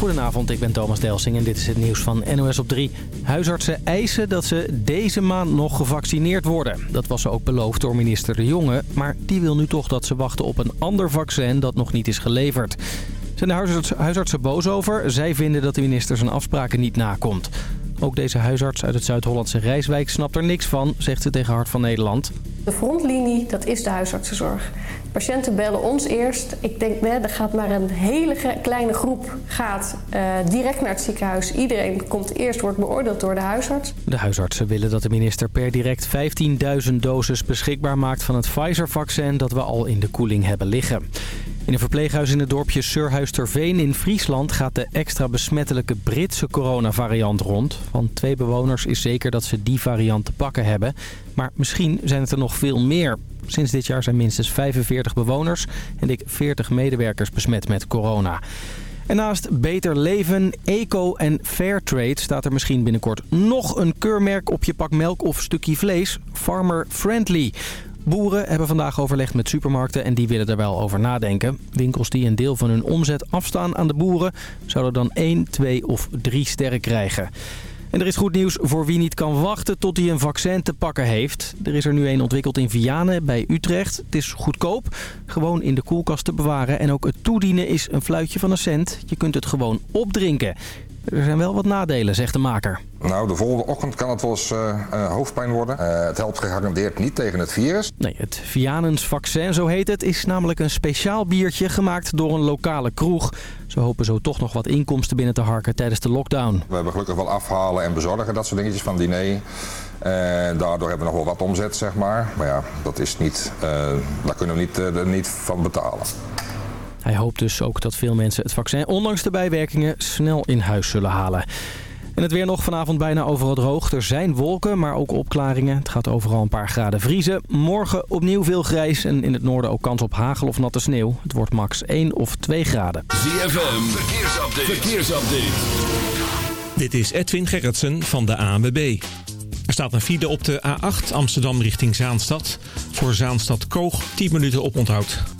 Goedenavond, ik ben Thomas Delsing en dit is het nieuws van NOS op 3. Huisartsen eisen dat ze deze maand nog gevaccineerd worden. Dat was ook beloofd door minister De Jonge. Maar die wil nu toch dat ze wachten op een ander vaccin dat nog niet is geleverd. Zijn de huisartsen, huisartsen boos over? Zij vinden dat de minister zijn afspraken niet nakomt. Ook deze huisarts uit het Zuid-Hollandse Rijswijk snapt er niks van, zegt ze tegen Hart van Nederland. De frontlinie, dat is de huisartsenzorg. Patiënten bellen ons eerst. Ik denk, hè, er gaat maar een hele kleine groep gaat, uh, direct naar het ziekenhuis. Iedereen komt eerst, wordt beoordeeld door de huisarts. De huisartsen willen dat de minister per direct 15.000 doses beschikbaar maakt van het Pfizer-vaccin dat we al in de koeling hebben liggen. In een verpleeghuis in het dorpje Surhuisterveen in Friesland gaat de extra besmettelijke Britse coronavariant rond. Van twee bewoners is zeker dat ze die variant te pakken hebben. Maar misschien zijn het er nog veel meer. Sinds dit jaar zijn minstens 45 bewoners en dik 40 medewerkers besmet met corona. En naast beter leven, eco en fairtrade staat er misschien binnenkort nog een keurmerk op je pak melk of stukje vlees. Farmer Friendly. Boeren hebben vandaag overlegd met supermarkten en die willen er wel over nadenken. Winkels die een deel van hun omzet afstaan aan de boeren... zouden dan 1, 2 of 3 sterren krijgen. En er is goed nieuws voor wie niet kan wachten tot hij een vaccin te pakken heeft. Er is er nu een ontwikkeld in Vianen bij Utrecht. Het is goedkoop, gewoon in de koelkast te bewaren. En ook het toedienen is een fluitje van een cent. Je kunt het gewoon opdrinken. Er zijn wel wat nadelen, zegt de maker. Nou, de volgende ochtend kan het wel eens uh, hoofdpijn worden. Uh, het helpt gegarandeerd niet tegen het virus. Nee, het Vianens vaccin, zo heet het, is namelijk een speciaal biertje gemaakt door een lokale kroeg. Ze hopen zo toch nog wat inkomsten binnen te harken tijdens de lockdown. We hebben gelukkig wel afhalen en bezorgen, dat soort dingetjes van diner. daardoor hebben we nog wel wat omzet, zeg maar. Maar ja, dat is niet, daar kunnen we niet, niet van betalen. Hij hoopt dus ook dat veel mensen het vaccin, ondanks de bijwerkingen, snel in huis zullen halen. En het weer nog vanavond bijna overal droog. Er zijn wolken, maar ook opklaringen. Het gaat overal een paar graden vriezen. Morgen opnieuw veel grijs en in het noorden ook kans op hagel of natte sneeuw. Het wordt max 1 of 2 graden. ZFM, verkeersupdate. verkeersupdate. Dit is Edwin Gerritsen van de ANWB. Er staat een file op de A8 Amsterdam richting Zaanstad. Voor Zaanstad Koog 10 minuten op onthoud.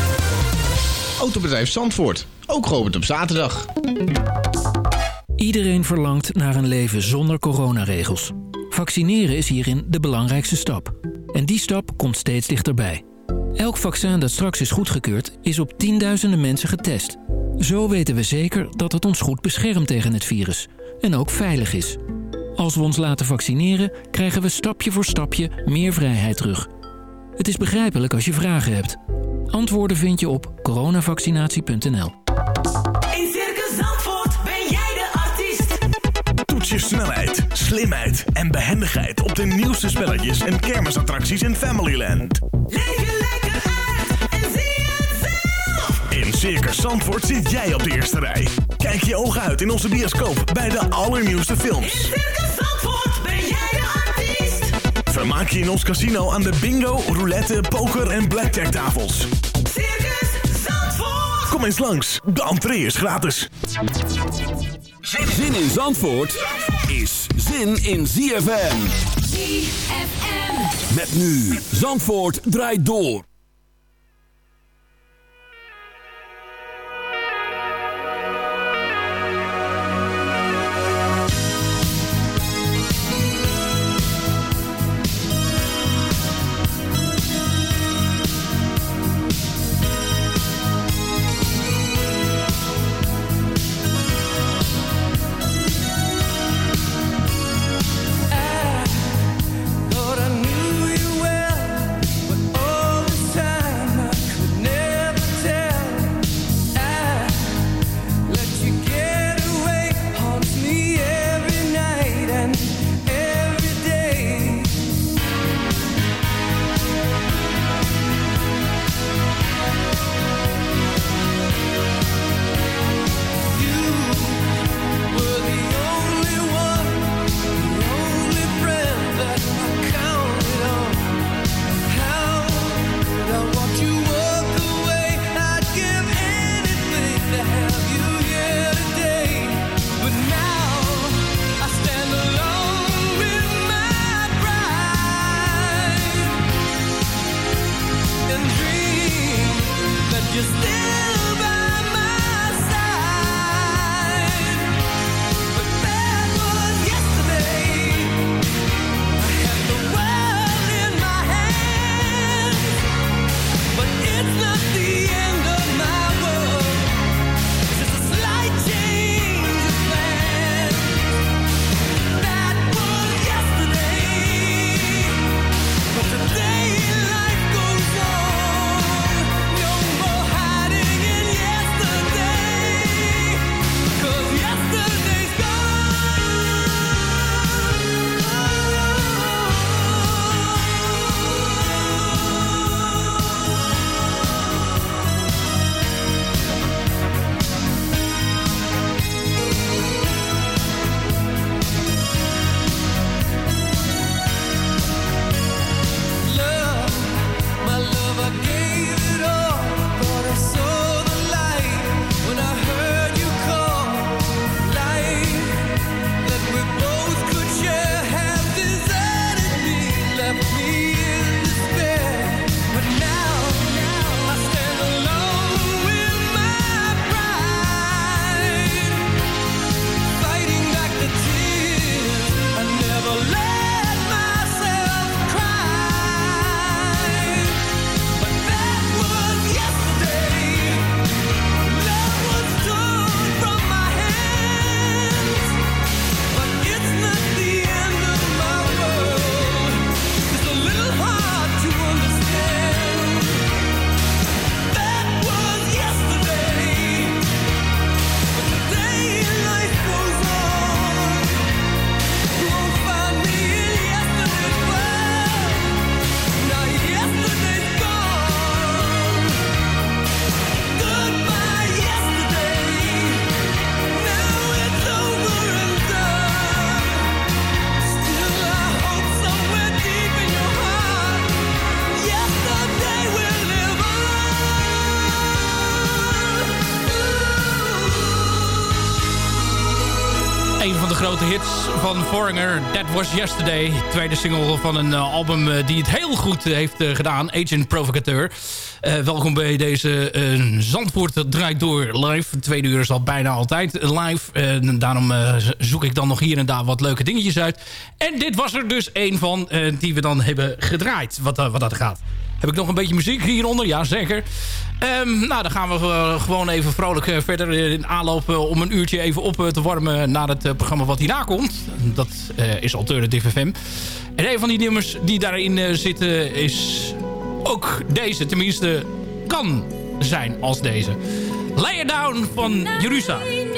Autobedrijf Zandvoort. Ook geopend op zaterdag. Iedereen verlangt naar een leven zonder coronaregels. Vaccineren is hierin de belangrijkste stap. En die stap komt steeds dichterbij. Elk vaccin dat straks is goedgekeurd is op tienduizenden mensen getest. Zo weten we zeker dat het ons goed beschermt tegen het virus. En ook veilig is. Als we ons laten vaccineren, krijgen we stapje voor stapje meer vrijheid terug. Het is begrijpelijk als je vragen hebt. Antwoorden vind je op coronavaccinatie.nl. In Circus Zandvoort ben jij de artiest. Toets je snelheid, slimheid en behendigheid op de nieuwste spelletjes en kermisattracties in Familyland. Leef je lekker uit en zie het zelf. In Circus Zandvoort zit jij op de eerste rij. Kijk je ogen uit in onze bioscoop bij de allernieuwste films. In Circus Zandvoort Vermaak je in ons casino aan de bingo, roulette, poker en blackjack tafels. Circus Zandvoort. Kom eens langs, de entree is gratis. Zin in Zandvoort is zin in ZFM. ZFM. Met nu Zandvoort draait door. Grote hits van Foreigner, That Was Yesterday. Tweede single van een eh, album eh, die het heel goed eh, heeft gedaan. Agent Provocateur. Welkom bij deze eh, Zandvoort draait door live. Tweede uur is al bijna altijd live. Eh, daarom zoek ik dan nog hier en daar wat leuke dingetjes uit. En dit was er dus een van die we dan hebben gedraaid. Wat, wat dat gaat. Heb ik nog een beetje muziek hieronder? Ja, zeker. Ehm, nou, dan gaan we eh, gewoon even vrolijk eh, verder in aanloop eh, om een uurtje even op eh, te warmen naar het eh, programma wat hierna komt. Dat eh, is Alternative FM. En een van die nummers die daarin eh, zitten is ook deze. Tenminste, kan zijn als deze. Lay It Down van Jeruzalem.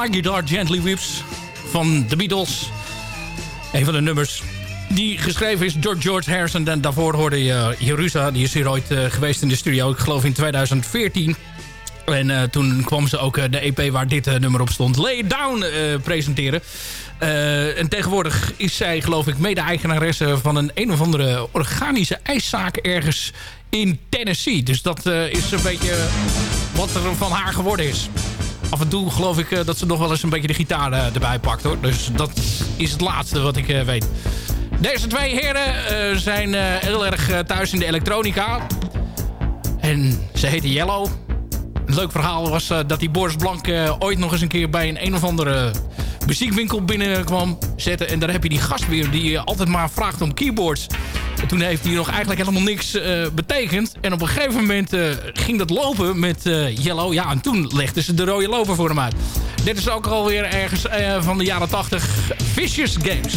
My Guitar Gently Weeps van The Beatles. Een van de nummers die geschreven is door George Harrison. En daarvoor hoorde je Jerusa. Die is hier ooit eh, geweest in de studio. Ik geloof in 2014. En eh, toen kwam ze ook eh, de EP waar dit eh, nummer op stond, Lay Down, eh, presenteren. Eh, en tegenwoordig is zij, geloof ik, mede-eigenaresse van een een of andere organische ijszaak ergens in Tennessee. Dus dat eh, is een beetje wat er van haar geworden is. Af en toe geloof ik eh, dat ze nog wel eens een beetje de gitaar eh, erbij pakt hoor. Dus dat is het laatste wat ik eh, weet. Deze twee heren zijn heel erg thuis in de elektronica. En ze heten Yellow. Een leuk verhaal was eh, dat die Boris Blank eh, ooit nog eens een keer bij een een of andere muziekwinkel binnenkwam zetten. En daar heb je die gast weer die eh, altijd maar vraagt om keyboards. En toen heeft hij nog eigenlijk helemaal niks eh, betekend. En op een gegeven moment eh, ging dat lopen met eh, Yellow. Ja, en toen legden ze de rode loper voor hem uit. Dit is ook alweer ergens eh, van de jaren 80 Vicious Games.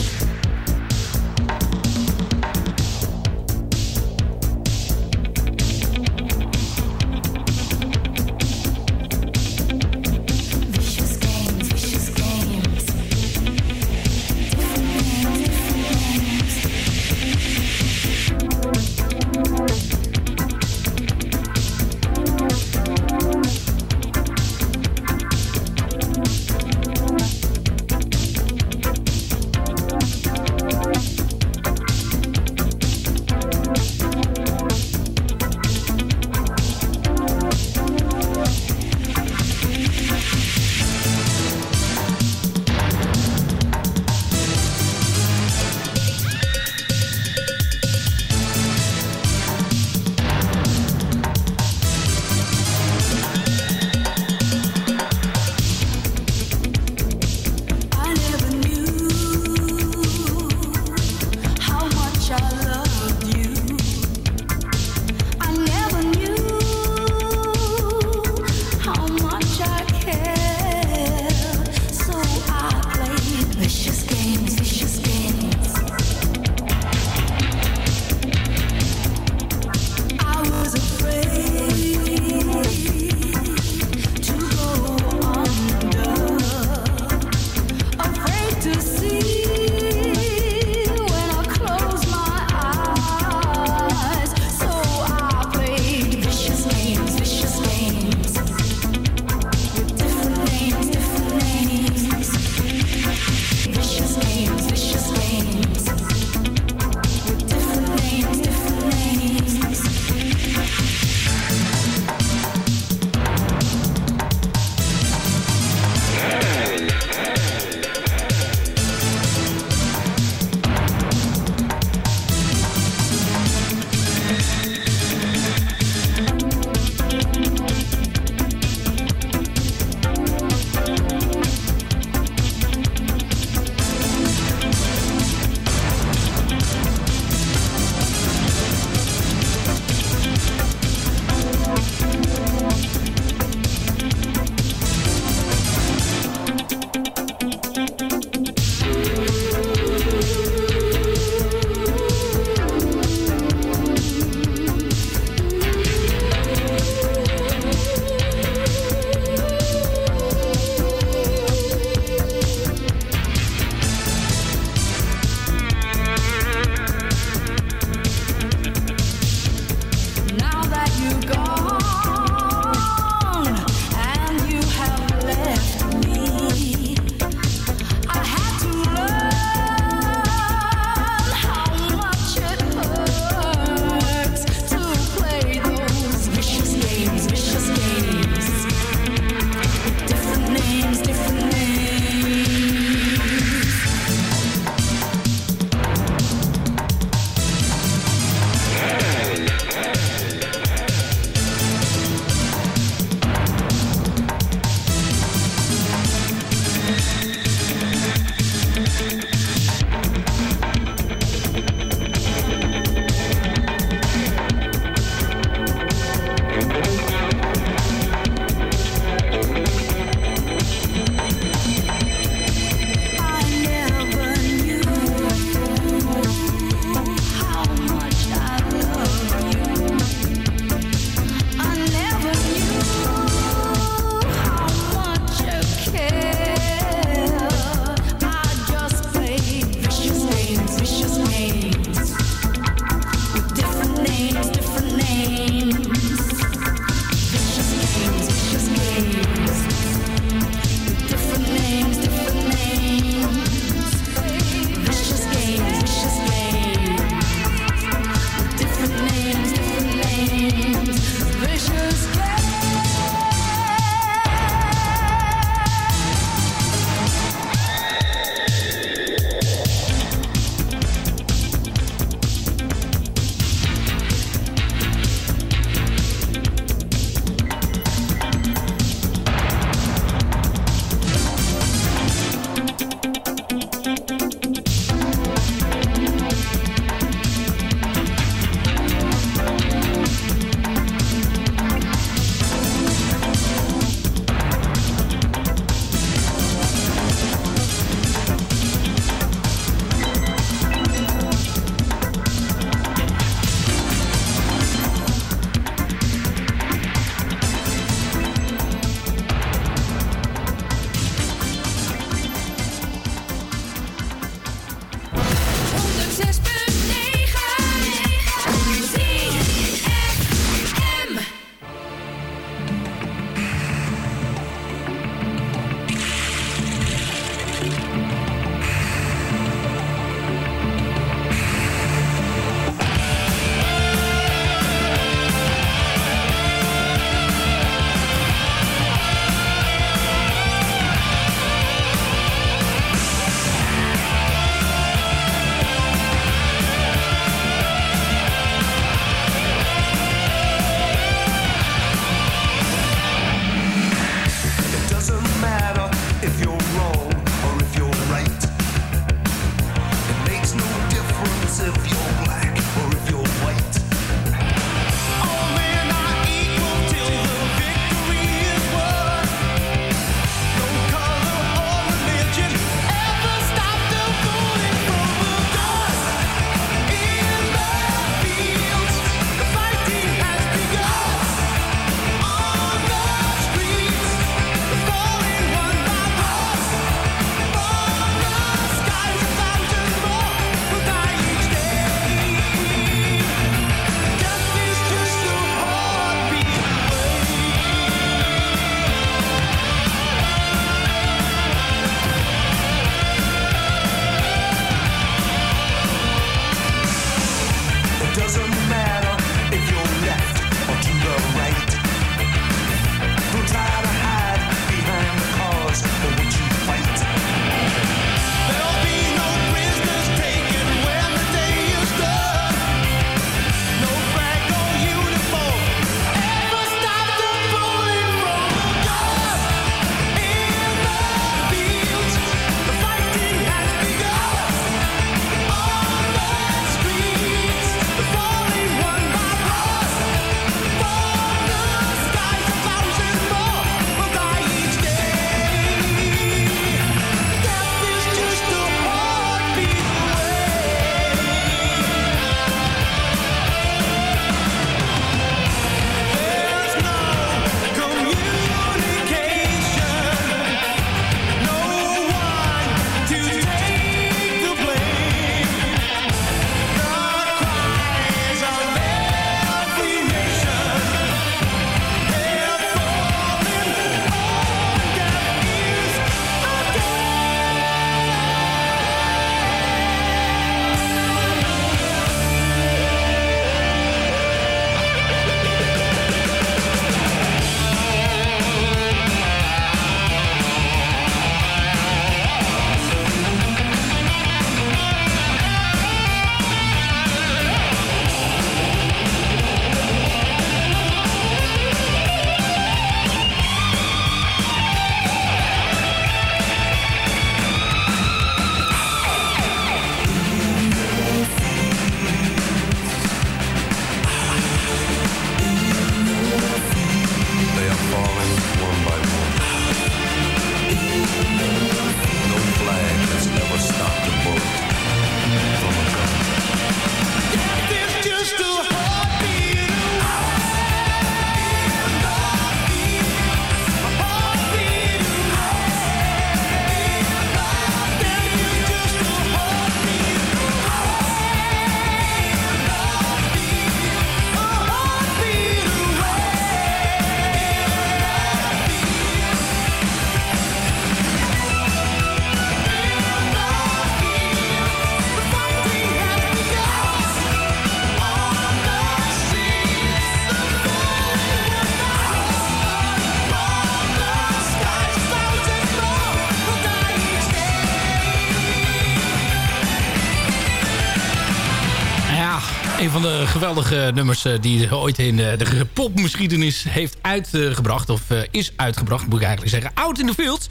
Geweldige nummers eh, die ooit in eh, de popgeschiedenis heeft uitgebracht. Of eh, is uitgebracht, moet ik eigenlijk zeggen. Out in the Field.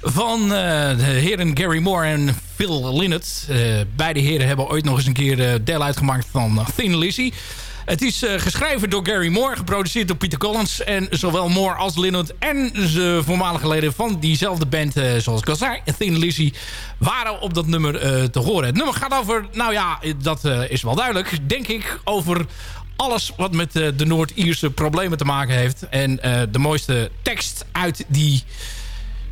Van de heren Gary Moore en Phil Lynott. Beide heren hebben ooit nog eens een keer deel uitgemaakt van Thin Lizzy. Het is eh, geschreven door Gary Moore, geproduceerd door Peter Collins. En zowel Moore als Lynott en de voormalige leden van diezelfde band, eh, zoals ik al zei, Thin Lizzy, waren op dat nummer eh, te horen. Het nummer gaat over, nou ja, dat is wel duidelijk, denk ik, over alles wat met de Noord-Ierse problemen te maken heeft. En de mooiste tekst uit die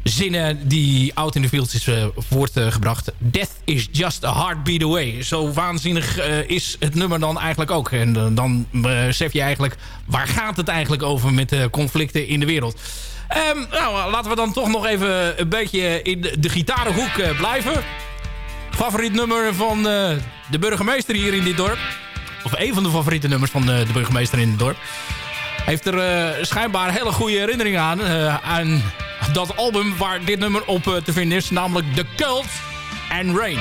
zinnen die Out in the Fields is eh, voortgebracht. Death is just a heartbeat away. Zo waanzinnig eh, is het nummer dan eigenlijk ook. En eh, dan besef je eigenlijk... waar gaat het eigenlijk over met de conflicten in de wereld? Ehm, nou, laten we dan toch nog even een beetje in de, gitarenhoek blijven. Favoriet nummer van de burgemeester hier in dit dorp. Of een van de favoriete nummers van de burgemeester in het dorp. Heeft er eh, schijnbaar hele goede herinneringen aan. eh, aan dat album waar dit nummer op eh, te vinden is. Namelijk The Cult and Rain.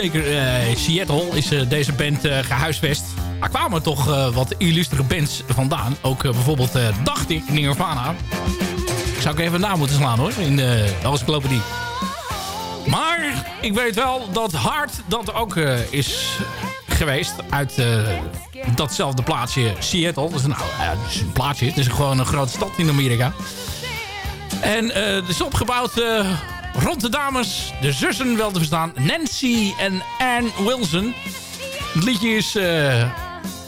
Zeker. eh, Seattle is eh, deze band eh, gehuisvest. Maar kwamen toch wat illustere bands vandaan. Ook bijvoorbeeld, dacht ik, Nirvana. Zou ik even na moeten slaan hoor, in de encyclopedie. Maar ik weet wel dat Hart dat ook is geweest uit datzelfde plaatsje Seattle. Dat is, nou, ja, is een plaatsje, het is gewoon een grote stad in Amerika. En eh, het is opgebouwd rond de dames, de zussen wel te verstaan, Nancy en Ann Wilson. Het liedje is eh,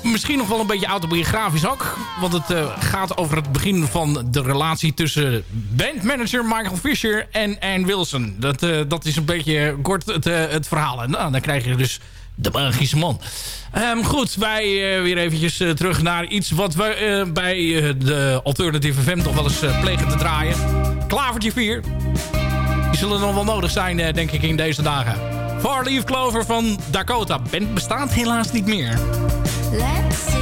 misschien nog wel een beetje autobiografisch ook. Want het eh, gaat over het begin van de relatie tussen bandmanager Michael Fisher en Ann Wilson. Dat, eh, dat is een beetje kort het, het verhaal. En nou, dan krijg je dus de magische man. Ehm, goed, wij weer eventjes terug naar iets wat we bij de Alternative FM toch wel eens plegen te draaien. Klavertje 4. Die zullen nog wel nodig zijn, eh, denk ik, in deze dagen. Far Leaf Clover van Dakota. Bestaat helaas niet meer. Let's.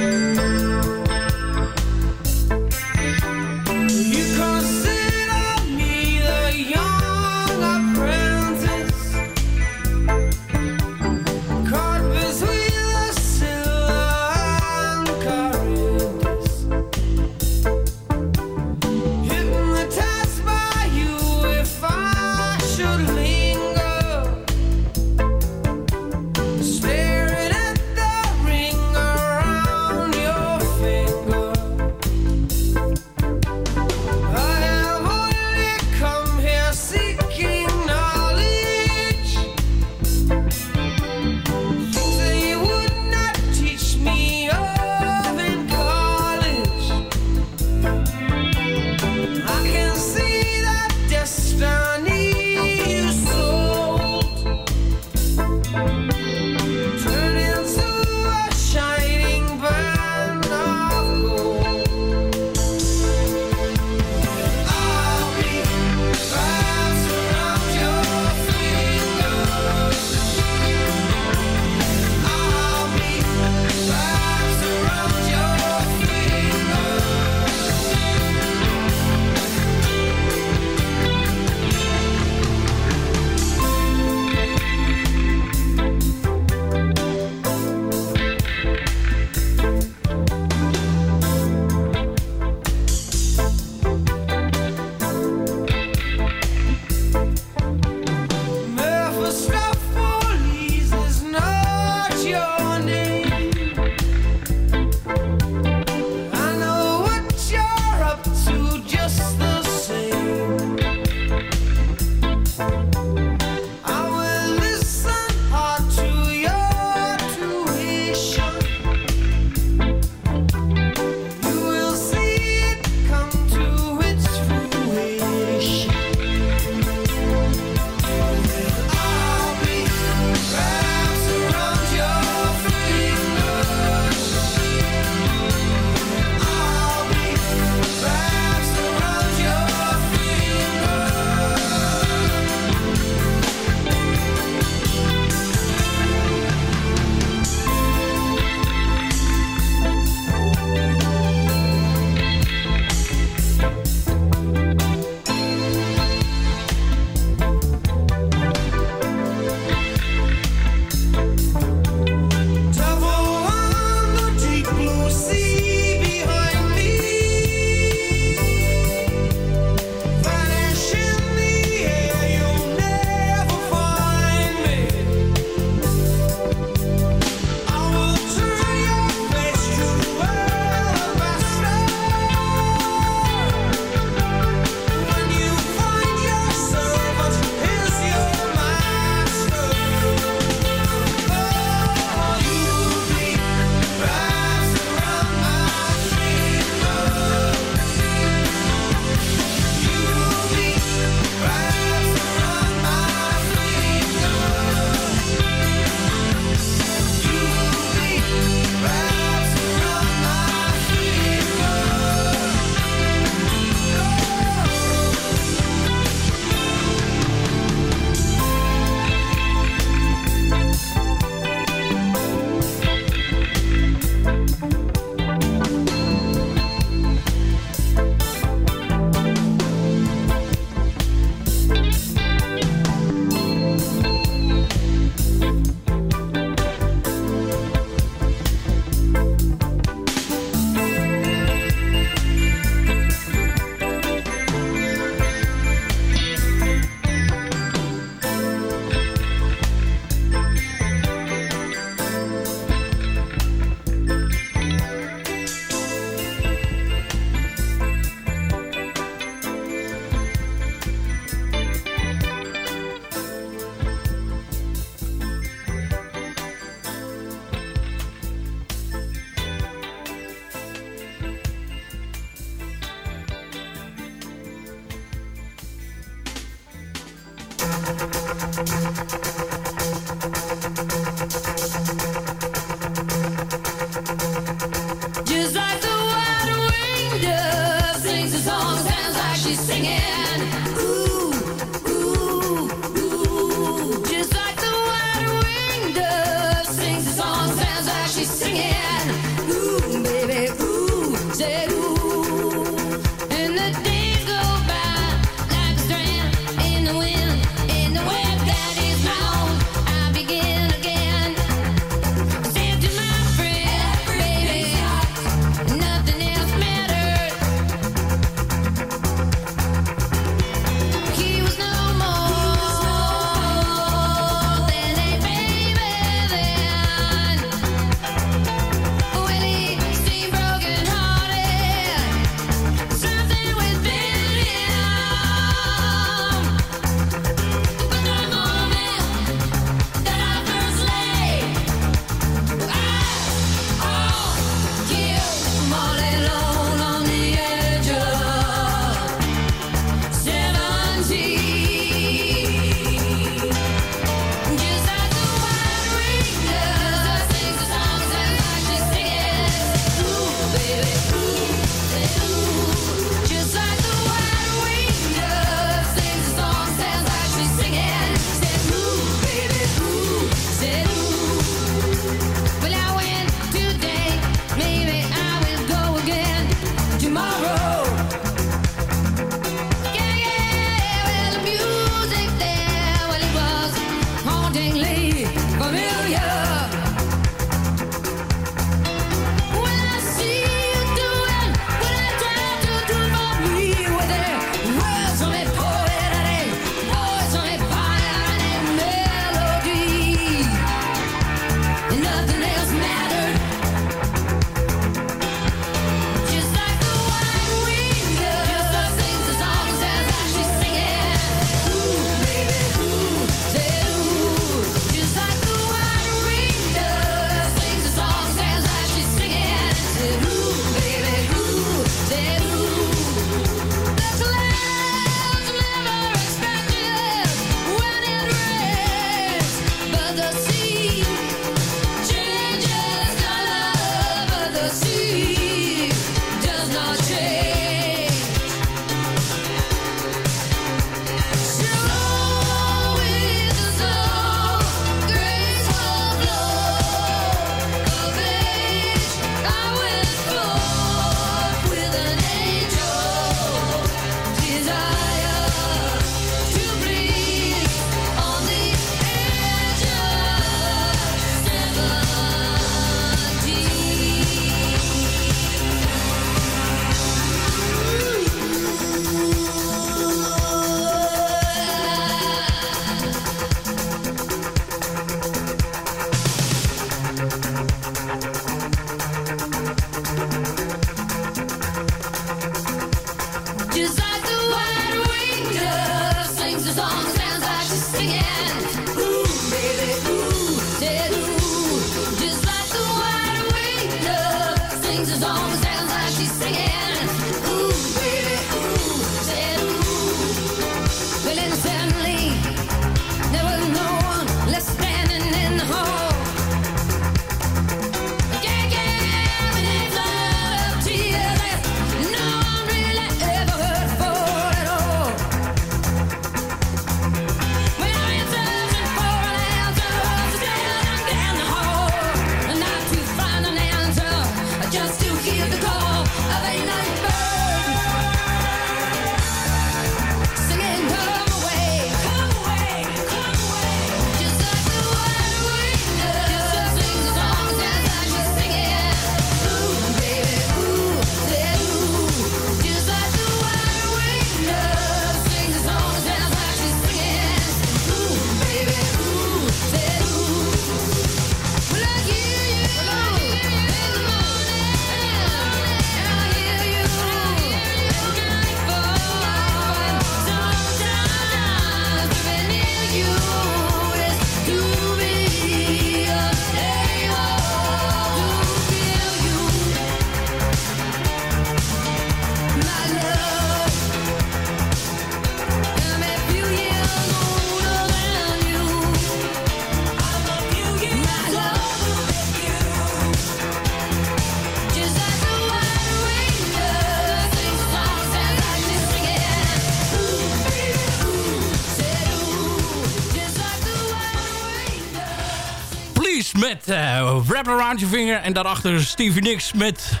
Vinger. En daarachter Stevie Nicks met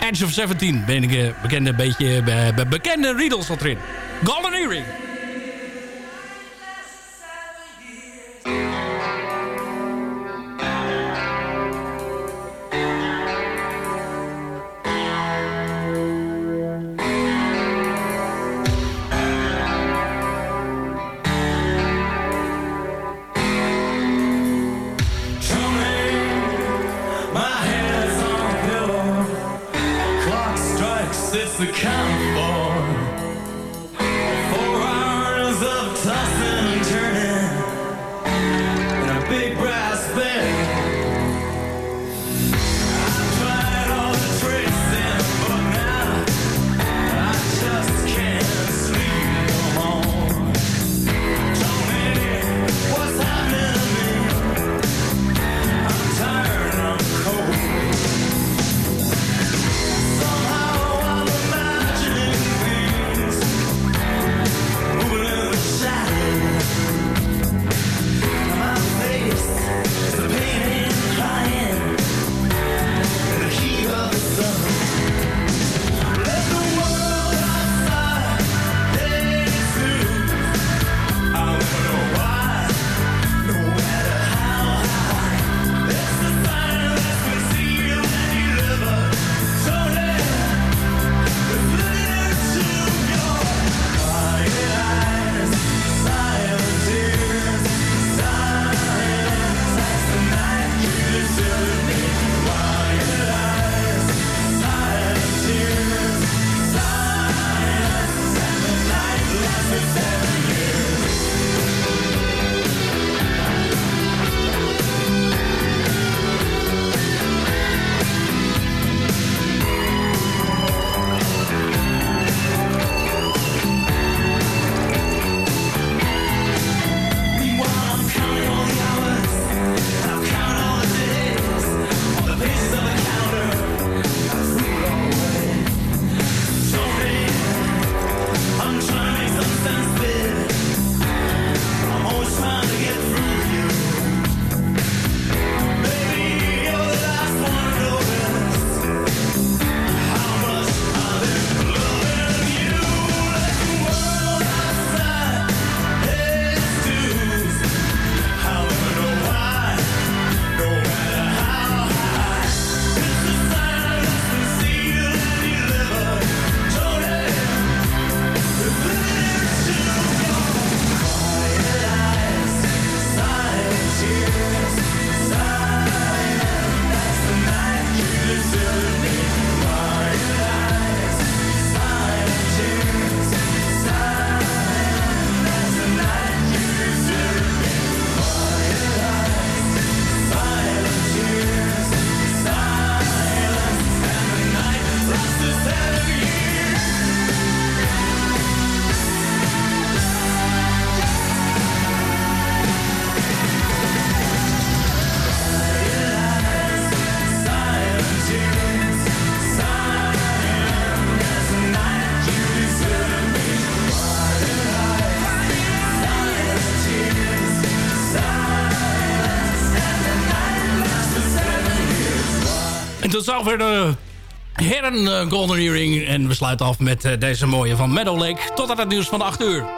Edge of 17. Ben ik eh, bekende, beetje, eh, be, bekende Riedels zat erin. Golden Earring. zover de heren eh, Golden Earring. En we sluiten af met eh, deze mooie van Meadow Lake. Tot aan het nieuws van 8 uur.